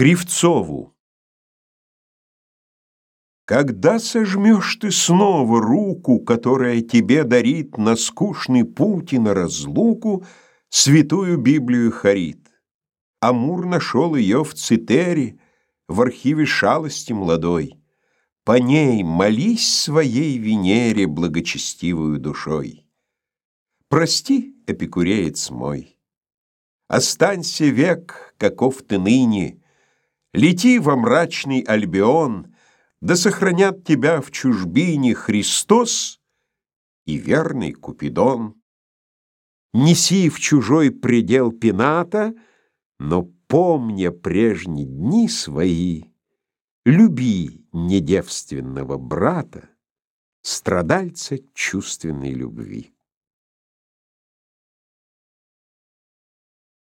Кривцову Когда сожмешь ты снова руку, Которая тебе дарит На скучный путь и на разлуку Святую Библию Харит? Амур нашел ее в Цитере, В архиве шалости молодой. По ней молись своей Венере Благочестивую душой. Прости, эпикуреец мой, Останься век, каков ты ныне, Лети во мрачный Альбион, да сохранят тебя в чужбине Христос и верный Купидон. Неси в чужой предел пената, но помня прежние дни свои, люби недевственного брата, страдальца чувственной любви.